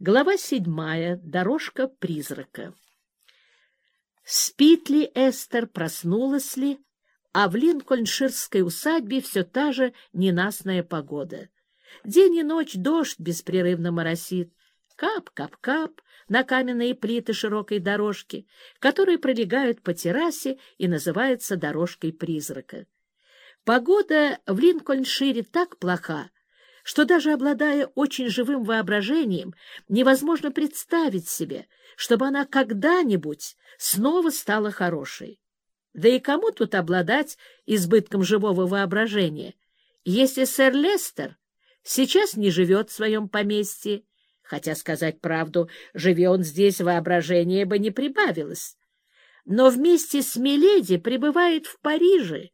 Глава седьмая. Дорожка призрака. Спит ли Эстер, проснулась ли, а в линкольнширской усадьбе все та же ненастная погода. День и ночь дождь беспрерывно моросит. Кап-кап-кап на каменные плиты широкой дорожки, которые пролегают по террасе и называются дорожкой призрака. Погода в Линкольншире так плоха, что даже обладая очень живым воображением, невозможно представить себе, чтобы она когда-нибудь снова стала хорошей. Да и кому тут обладать избытком живого воображения, если сэр Лестер сейчас не живет в своем поместье, хотя, сказать правду, живя он здесь, воображение бы не прибавилось, но вместе с Миледи пребывает в Париже,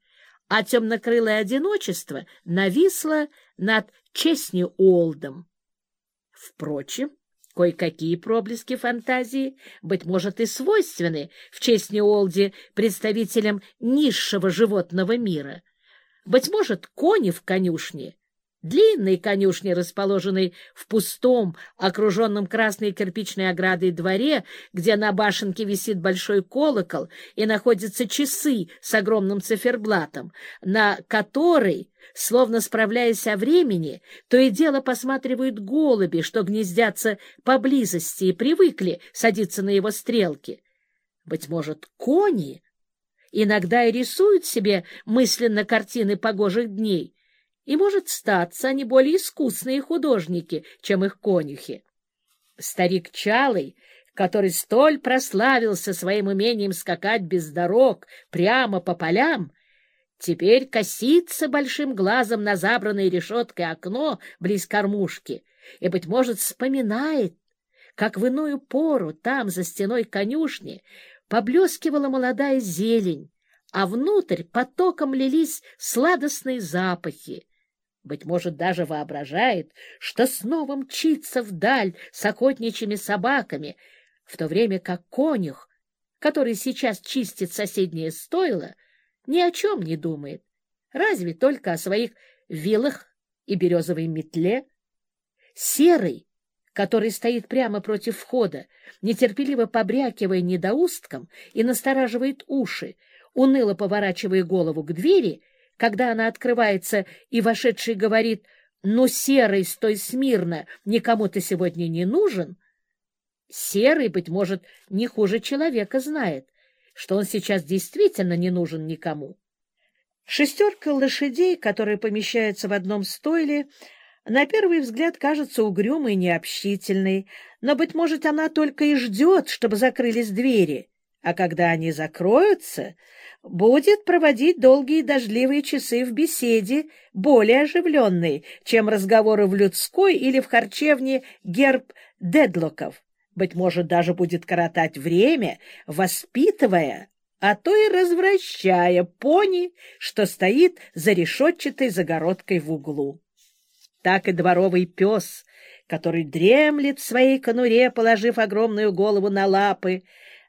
а темнокрылое одиночество нависло над Честни Уолдом. Впрочем, кое-какие проблески фантазии, быть может, и свойственны в Честни Уолде представителям низшего животного мира. Быть может, кони в конюшне длинной конюшни, расположенной в пустом, окруженном красной кирпичной оградой дворе, где на башенке висит большой колокол и находятся часы с огромным циферблатом, на который, словно справляясь о времени, то и дело посматривают голуби, что гнездятся поблизости и привыкли садиться на его стрелки. Быть может, кони иногда и рисуют себе мысленно картины погожих дней, и, может, статься они более искусные художники, чем их конюхи. Старик Чалый, который столь прославился своим умением скакать без дорог прямо по полям, теперь косится большим глазом на забранное решеткой окно близ кормушки и, быть может, вспоминает, как в иную пору там, за стеной конюшни, поблескивала молодая зелень, а внутрь потоком лились сладостные запахи, быть может, даже воображает, что снова мчится вдаль с охотничьими собаками, в то время как конюх, который сейчас чистит соседнее стойло, ни о чем не думает, разве только о своих вилах и березовой метле. Серый, который стоит прямо против входа, нетерпеливо побрякивая недоустком и настораживает уши, уныло поворачивая голову к двери — когда она открывается, и вошедший говорит «Ну, серый, стой смирно, никому ты сегодня не нужен», серый, быть может, не хуже человека знает, что он сейчас действительно не нужен никому. Шестерка лошадей, которые помещаются в одном стойле, на первый взгляд кажется угрюмой и необщительной, но, быть может, она только и ждет, чтобы закрылись двери, а когда они закроются, будет проводить долгие дождливые часы в беседе, более оживленной, чем разговоры в людской или в харчевне герб Дедлоков. Быть может, даже будет коротать время, воспитывая, а то и развращая пони, что стоит за решетчатой загородкой в углу. Так и дворовый пес, который дремлет в своей конуре, положив огромную голову на лапы,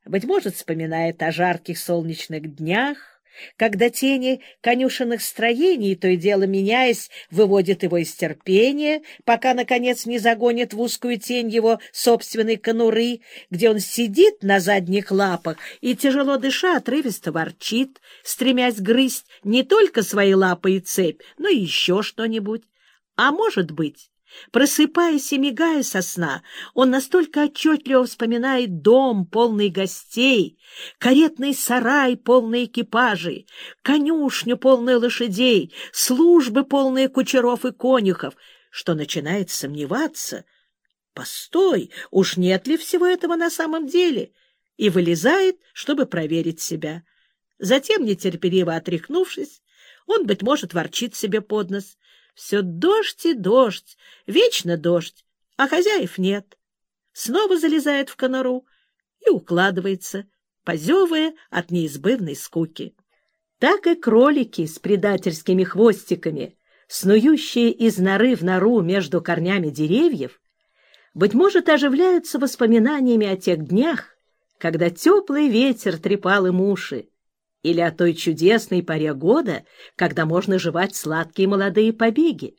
быть может, вспоминает о жарких солнечных днях, когда тени конюшенных строений, то и дело меняясь, выводят его из терпения, пока, наконец, не загонит в узкую тень его собственной конуры, где он сидит на задних лапах и, тяжело дыша, отрывисто ворчит, стремясь грызть не только свои лапы и цепь, но и еще что-нибудь. А может быть, Просыпаясь и мигая со сна, он настолько отчетливо вспоминает дом, полный гостей, каретный сарай, полный экипажей, конюшню, полную лошадей, службы, полные кучеров и конюхов, что начинает сомневаться. Постой, уж нет ли всего этого на самом деле? И вылезает, чтобы проверить себя. Затем, нетерпеливо отряхнувшись, он, быть может, ворчит себе под нос — все дождь и дождь, вечно дождь, а хозяев нет. Снова залезает в конору и укладывается, позевая от неизбывной скуки. Так и кролики с предательскими хвостиками, снующие из норы в нору между корнями деревьев, быть может, оживляются воспоминаниями о тех днях, когда теплый ветер трепал им уши, или о той чудесной поре года, когда можно жевать сладкие молодые побеги.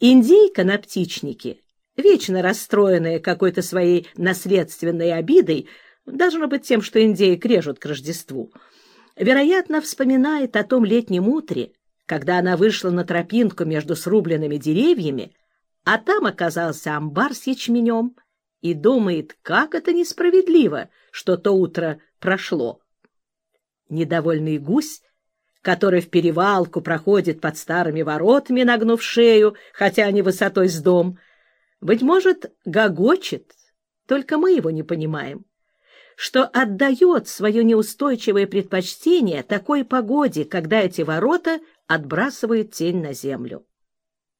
Индейка на птичнике вечно расстроенная какой-то своей наследственной обидой, должно быть тем, что индеек режут к Рождеству, вероятно, вспоминает о том летнем утре, когда она вышла на тропинку между срубленными деревьями, а там оказался амбар с ячменем, и думает, как это несправедливо, что то утро прошло. Недовольный гусь, который в перевалку проходит под старыми воротами, нагнув шею, хотя они высотой с дом, быть может, гогочет, только мы его не понимаем, что отдает свое неустойчивое предпочтение такой погоде, когда эти ворота отбрасывают тень на землю.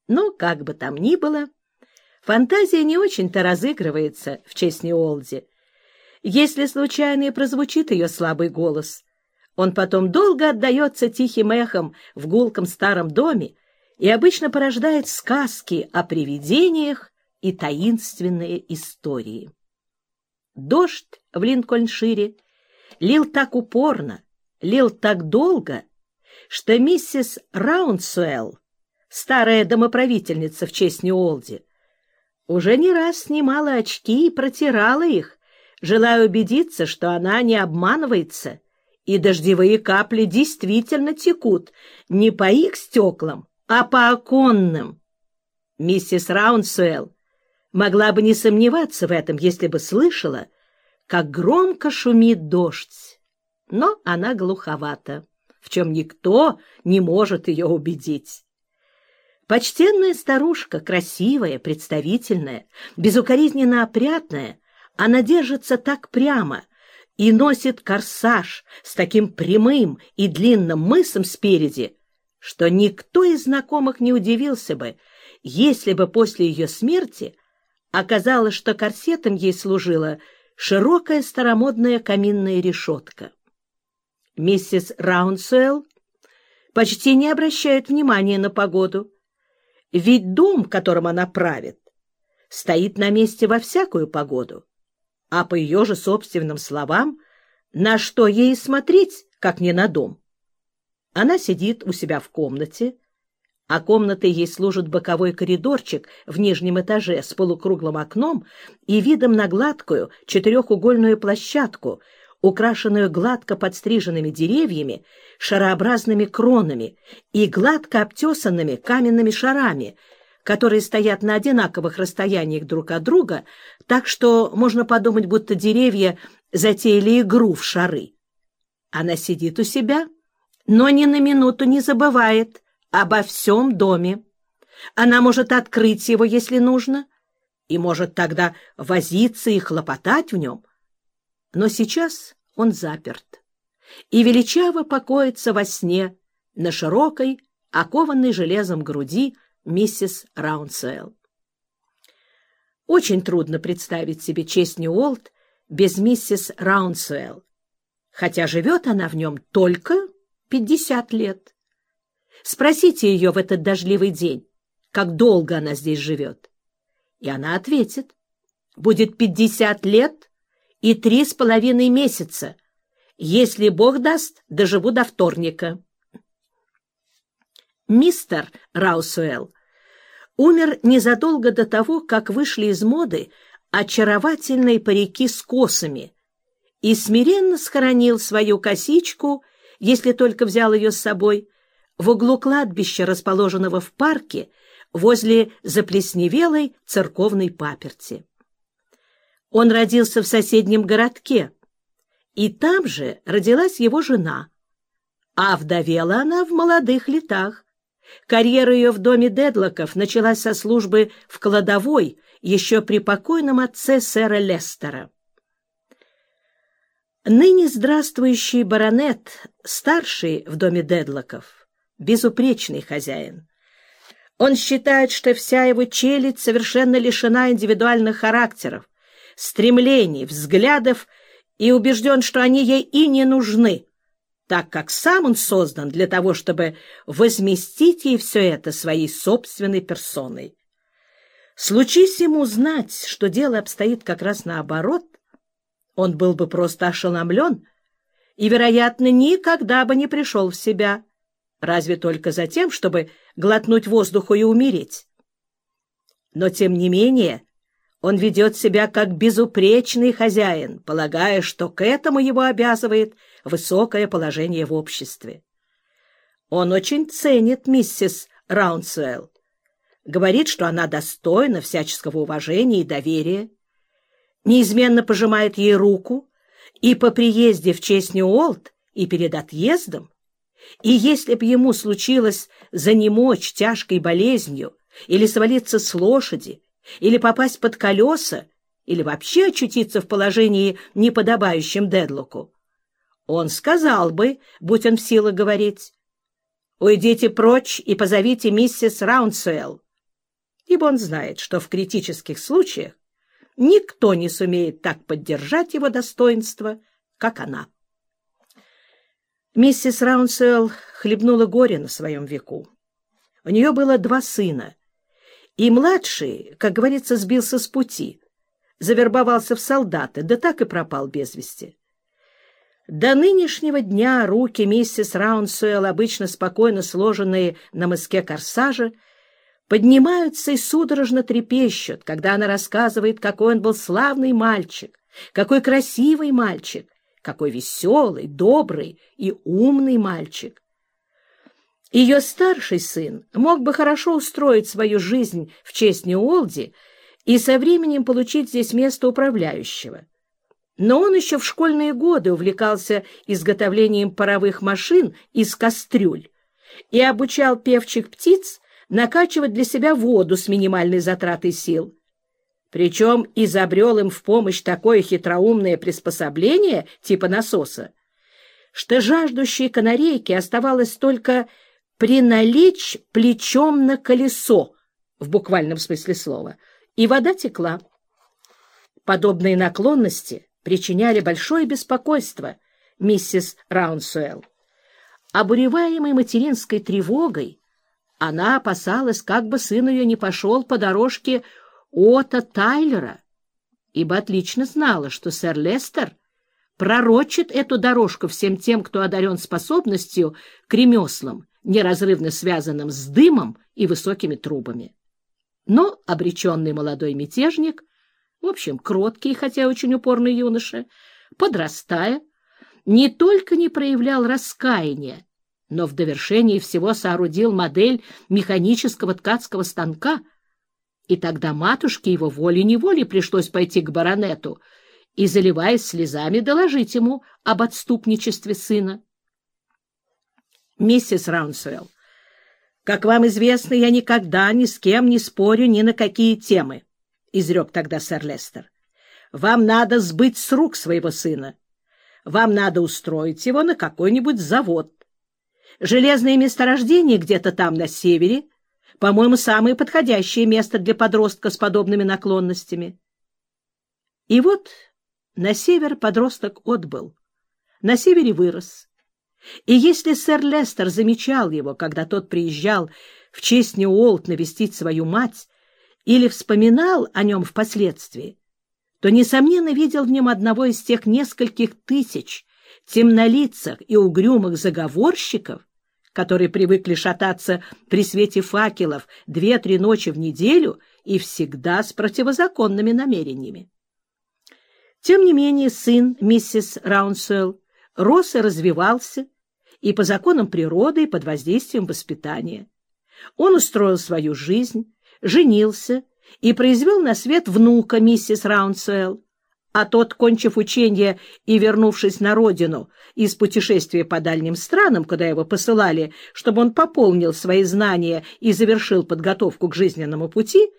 Но, как бы там ни было, фантазия не очень-то разыгрывается в честь Неолди. Если случайно и прозвучит ее слабый голос, он потом долго отдается тихим эхом в гулком старом доме и обычно порождает сказки о привидениях и таинственные истории. Дождь в Линкольншире лил так упорно, лил так долго, что миссис Раунсуэлл, старая домоправительница в честь Ньюолди, уже не раз снимала очки и протирала их, желая убедиться, что она не обманывается, и дождевые капли действительно текут не по их стеклам, а по оконным. Миссис Раунсуэлл могла бы не сомневаться в этом, если бы слышала, как громко шумит дождь. Но она глуховата, в чем никто не может ее убедить. Почтенная старушка, красивая, представительная, безукоризненно опрятная, она держится так прямо и носит корсаж с таким прямым и длинным мысом спереди, что никто из знакомых не удивился бы, если бы после ее смерти Оказалось, что корсетом ей служила широкая старомодная каминная решетка. Миссис Раунсуэлл почти не обращает внимания на погоду, ведь дом, которым она правит, стоит на месте во всякую погоду, а по ее же собственным словам, на что ей смотреть, как не на дом? Она сидит у себя в комнате, а комнатой ей служит боковой коридорчик в нижнем этаже с полукруглым окном и видом на гладкую четырехугольную площадку, украшенную гладко подстриженными деревьями, шарообразными кронами и гладко обтесанными каменными шарами, которые стоят на одинаковых расстояниях друг от друга, так что можно подумать, будто деревья затеяли игру в шары. Она сидит у себя, но ни на минуту не забывает — обо всем доме. Она может открыть его, если нужно, и может тогда возиться и хлопотать в нем. Но сейчас он заперт и величаво покоится во сне на широкой, окованной железом груди миссис Раунсуэлл. Очень трудно представить себе честь Ньюолт без миссис Раунсуэлл, хотя живет она в нем только пятьдесят лет. Спросите ее в этот дождливый день, как долго она здесь живет. И она ответит. Будет пятьдесят лет и три с половиной месяца. Если Бог даст, доживу до вторника. Мистер Раусуэлл умер незадолго до того, как вышли из моды очаровательные парики с косами и смиренно схоронил свою косичку, если только взял ее с собой, в углу кладбища, расположенного в парке, возле заплесневелой церковной паперти. Он родился в соседнем городке, и там же родилась его жена, а вдовела она в молодых летах. Карьера ее в доме Дедлоков началась со службы в кладовой еще при покойном отце сэра Лестера. Ныне здравствующий баронет, старший в доме Дедлоков, безупречный хозяин. Он считает, что вся его челядь совершенно лишена индивидуальных характеров, стремлений, взглядов и убежден, что они ей и не нужны, так как сам он создан для того, чтобы возместить ей все это своей собственной персоной. Случись ему знать, что дело обстоит как раз наоборот, он был бы просто ошеломлен и, вероятно, никогда бы не пришел в себя, разве только за тем, чтобы глотнуть воздуху и умереть. Но, тем не менее, Он ведет себя как безупречный хозяин, полагая, что к этому его обязывает высокое положение в обществе. Он очень ценит миссис Раунсуэлл. Говорит, что она достойна всяческого уважения и доверия. Неизменно пожимает ей руку и по приезде в честь Ньюолт, и перед отъездом. И если б ему случилось занемочь тяжкой болезнью или свалиться с лошади, или попасть под колеса, или вообще очутиться в положении, неподобающем Дедлоку, он сказал бы, будь он в силах говорить, «Уйдите прочь и позовите миссис Раунсуэлл», ибо он знает, что в критических случаях никто не сумеет так поддержать его достоинство, как она. Миссис Раунсуэлл хлебнула горе на своем веку. У нее было два сына, и младший, как говорится, сбился с пути, завербовался в солдаты, да так и пропал без вести. До нынешнего дня руки миссис Раунсуэлл, обычно спокойно сложенные на мыске корсажа, поднимаются и судорожно трепещут, когда она рассказывает, какой он был славный мальчик, какой красивый мальчик, какой веселый, добрый и умный мальчик. Ее старший сын мог бы хорошо устроить свою жизнь в честь Ньюолди и со временем получить здесь место управляющего. Но он еще в школьные годы увлекался изготовлением паровых машин из кастрюль и обучал певчих птиц накачивать для себя воду с минимальной затратой сил. Причем изобрел им в помощь такое хитроумное приспособление типа насоса, что жаждущей канарейке оставалось только приналечь плечом на колесо, в буквальном смысле слова, и вода текла. Подобные наклонности причиняли большое беспокойство миссис Раунсуэлл. Обуреваемой материнской тревогой, она опасалась, как бы сын ее не пошел по дорожке Ота Тайлера, ибо отлично знала, что сэр Лестер пророчит эту дорожку всем тем, кто одарен способностью к ремеслам, неразрывно связанным с дымом и высокими трубами. Но обреченный молодой мятежник, в общем, кроткий, хотя очень упорный юноша, подрастая, не только не проявлял раскаяния, но в довершении всего соорудил модель механического ткацкого станка, и тогда матушке его волей-неволей пришлось пойти к баронету и, заливаясь слезами, доложить ему об отступничестве сына миссис Раунсвелл. Как вам известно, я никогда ни с кем не спорю ни на какие темы, — изрек тогда сэр Лестер. Вам надо сбыть с рук своего сына. Вам надо устроить его на какой-нибудь завод. Железное месторождение где-то там на севере, по-моему, самое подходящее место для подростка с подобными наклонностями. И вот на север подросток отбыл, на севере вырос, и если сэр Лестер замечал его, когда тот приезжал в честь Ньюолт навестить свою мать, или вспоминал о нем впоследствии, то, несомненно, видел в нем одного из тех нескольких тысяч темнолицах и угрюмых заговорщиков, которые привыкли шататься при свете факелов две-три ночи в неделю и всегда с противозаконными намерениями. Тем не менее, сын миссис Раунсуэлл рос и развивался, и по законам природы, и под воздействием воспитания. Он устроил свою жизнь, женился и произвел на свет внука миссис Раунсуэлл, а тот, кончив учение и вернувшись на родину из путешествия по дальним странам, куда его посылали, чтобы он пополнил свои знания и завершил подготовку к жизненному пути,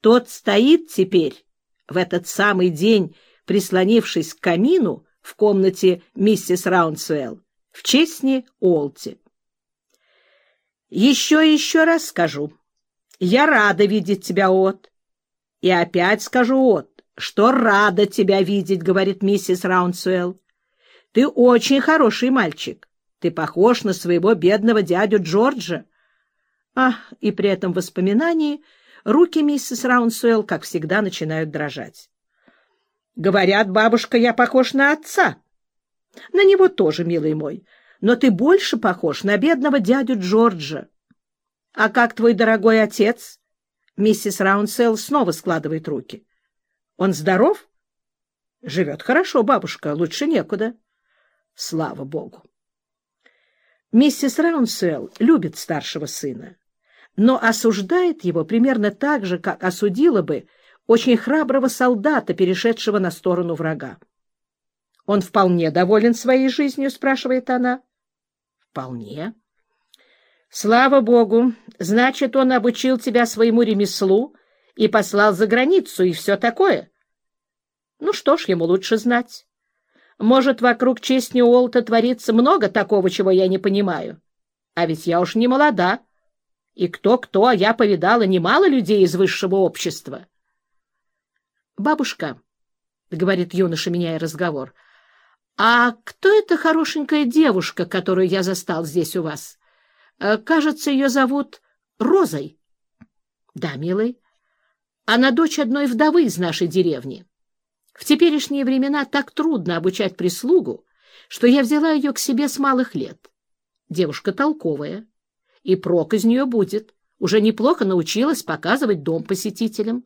тот стоит теперь, в этот самый день, прислонившись к камину, в комнате миссис Раунсуэлл в Честне Олти. Еще и еще раз скажу. Я рада видеть тебя, От. И опять скажу, От, что рада тебя видеть, говорит миссис Раунсуэлл. Ты очень хороший мальчик. Ты похож на своего бедного дядю Джорджа. Ах, и при этом воспоминании руки миссис Раунсуэлл, как всегда, начинают дрожать. Говорят, бабушка, я похож на отца. На него тоже, милый мой, но ты больше похож на бедного дядю Джорджа. А как твой дорогой отец? Миссис Раунсел снова складывает руки. Он здоров? Живет хорошо, бабушка, лучше некуда. Слава богу. Миссис Раунсел любит старшего сына, но осуждает его примерно так же, как осудила бы очень храброго солдата, перешедшего на сторону врага. «Он вполне доволен своей жизнью?» — спрашивает она. «Вполне». «Слава Богу! Значит, он обучил тебя своему ремеслу и послал за границу, и все такое?» «Ну что ж, ему лучше знать. Может, вокруг честни Уолта творится много такого, чего я не понимаю. А ведь я уж не молода. И кто-кто, а я повидала немало людей из высшего общества». «Бабушка», — говорит юноша, меняя разговор, — «А кто эта хорошенькая девушка, которую я застал здесь у вас? Э, кажется, ее зовут Розой». «Да, милый. Она дочь одной вдовы из нашей деревни. В теперешние времена так трудно обучать прислугу, что я взяла ее к себе с малых лет. Девушка толковая, и прок из нее будет. Уже неплохо научилась показывать дом посетителям.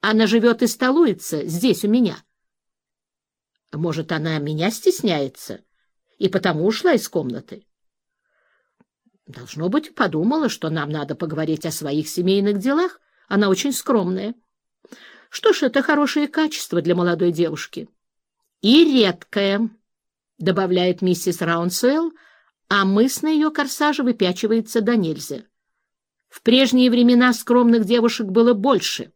Она живет и столуется здесь у меня». Может, она меня стесняется и потому ушла из комнаты? Должно быть, подумала, что нам надо поговорить о своих семейных делах. Она очень скромная. Что ж, это хорошее качество для молодой девушки. И редкое, — добавляет миссис Раунсуэлл, а мыс на ее корсаже выпячивается до нельзя. В прежние времена скромных девушек было больше —